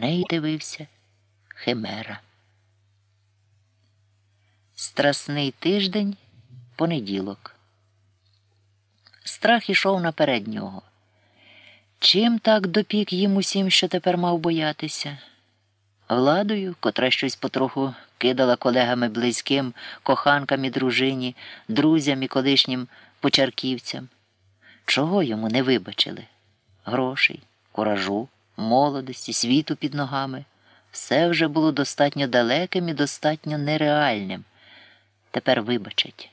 неї дивився Химера. Страсний тиждень понеділок. Страх ішов наперед нього. Чим так допік їм усім, що тепер мав боятися? Владою, котра щось потроху кидала колегами близьким, коханкам і дружині, друзям і колишнім почарківцям. Чого йому не вибачили? Грошей, куражу, молодості, світу під ногами. Все вже було достатньо далеким і достатньо нереальним. Тепер вибачать.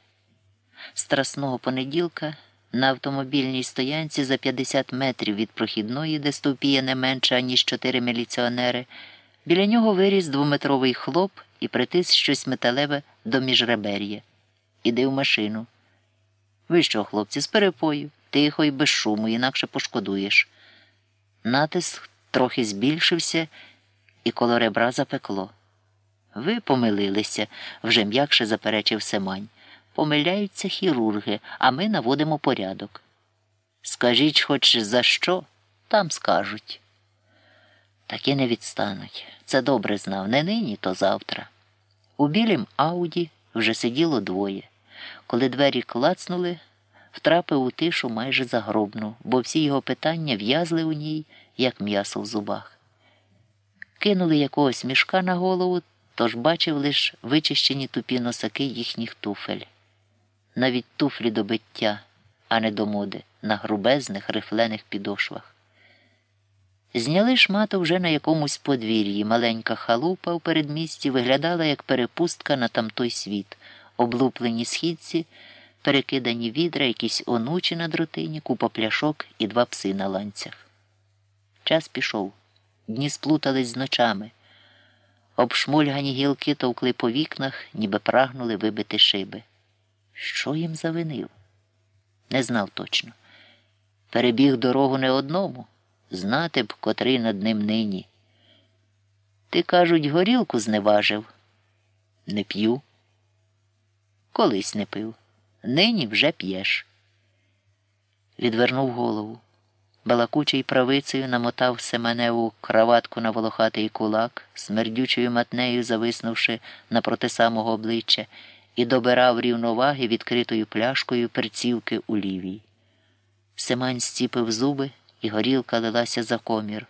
Страсного понеділка на автомобільній стоянці за 50 метрів від прохідної, де стовпіє не менше, ніж чотири міліціонери, біля нього виріс двометровий хлоп і притис щось металеве до міжребер'я. Іди в машину. Ви що, хлопці, з перепою, тихо і без шуму, інакше пошкодуєш. Натиск трохи збільшився, і коло ребра запекло. Ви помилилися, вже м'якше заперечив Семань. Помиляються хірурги, а ми наводимо порядок. Скажіть хоч за що, там скажуть. Таки не відстануть. Це добре знав. Не нині, то завтра. У білім ауді вже сиділо двоє. Коли двері клацнули, втрапив у тишу майже загробну, бо всі його питання в'язли у ній, як м'ясо в зубах. Кинули якогось мішка на голову, тож бачив лиш вичищені тупі носаки їхніх туфель. Навіть туфлі до биття, а не до моди, на грубезних рифлених підошвах. Зняли шмату вже на якомусь подвір'ї. Маленька халупа у передмісті виглядала як перепустка на тамтой світ, облуплені східці, перекидані відра, якісь онучі на дротині, купа пляшок і два пси на ланцях. Час пішов. Дні сплутались з ночами. Обшмульгані гілки товкли по вікнах, ніби прагнули вибити шиби. Що їм завинив? Не знав точно. Перебіг дорогу не одному, знати б, котрий над ним нині. Ти, кажуть, горілку зневажив. Не п'ю. Колись не пив. Нині вже п'єш. Відвернув голову. Балакучий правицею намотав Семеневу краватку на волохатий кулак, смердючою матнею зависнувши напроти самого обличчя, і добирав рівноваги відкритою пляшкою перцівки у лівій. Семань стіпив зуби, і горілка лилася за комір.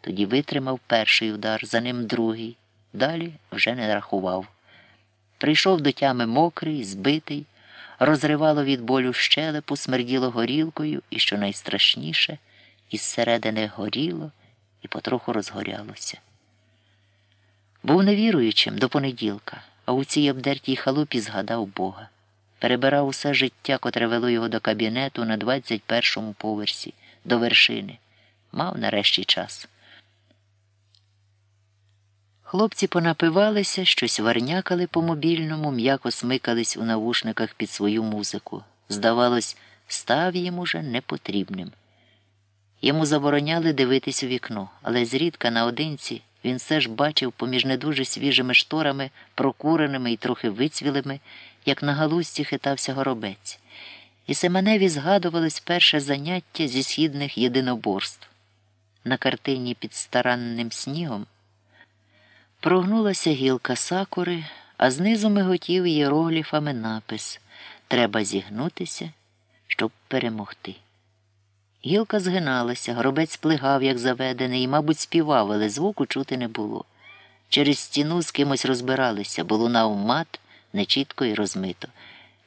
Тоді витримав перший удар, за ним другий, далі вже не рахував. Прийшов до тями мокрий, збитий розривало від болю щелепу, смерділо горілкою і, що найстрашніше, із середини горіло і потроху розгорялося. Був невіруючим до понеділка, а у цій обдертій халупі згадав Бога. Перебирав усе життя, котре вело його до кабінету на 21-му поверсі, до вершини. Мав нарешті час. Хлопці понапивалися, щось варнякали по мобільному, м'яко смикались у навушниках під свою музику. Здавалось, став їм уже непотрібним. Йому забороняли дивитись у вікно, але зрідка наодинці він все ж бачив поміж не дуже свіжими шторами, прокуреними і трохи вицвілими, як на галузці хитався горобець. І Семеневі згадувалось перше заняття зі східних єдиноборств. На картині під старанним снігом. Прогнулася гілка сакури, а знизу миготів ієрогліфами напис Треба зігнутися, щоб перемогти. Гілка згиналася, гробець плигав, як заведений, і, мабуть, співав, але звуку чути не було. Через стіну з кимось розбиралися, бо лунав мат нечітко і розмито.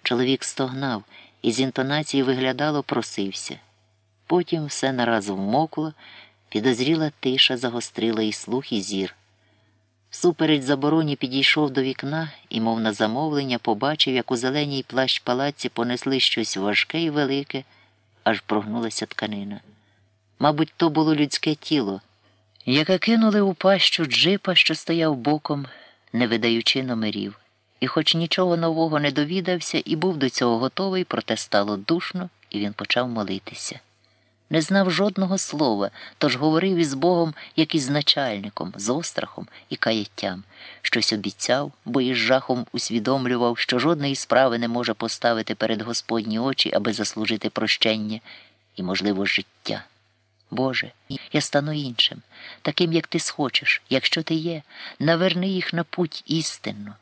Чоловік стогнав і з інтонації виглядало, просився. Потім все нараз вмокло, підозріла тиша загострила і слух, і зір. Супереч забороні підійшов до вікна і, мов на замовлення, побачив, як у зеленій плащ палаці понесли щось важке і велике, аж прогнулася тканина. Мабуть, то було людське тіло, яке кинули у пащу джипа, що стояв боком, не видаючи номерів. І, хоч нічого нового не довідався, і був до цього готовий, проте стало душно, і він почав молитися не знав жодного слова, тож говорив із Богом, як із начальником, з острахом і каяттям, щось обіцяв, бо із жахом усвідомлював, що жодної справи не може поставити перед Господні очі, аби заслужити прощення і, можливо, життя. Боже, я стану іншим, таким, як ти схочеш, якщо ти є, наверни їх на путь істинну.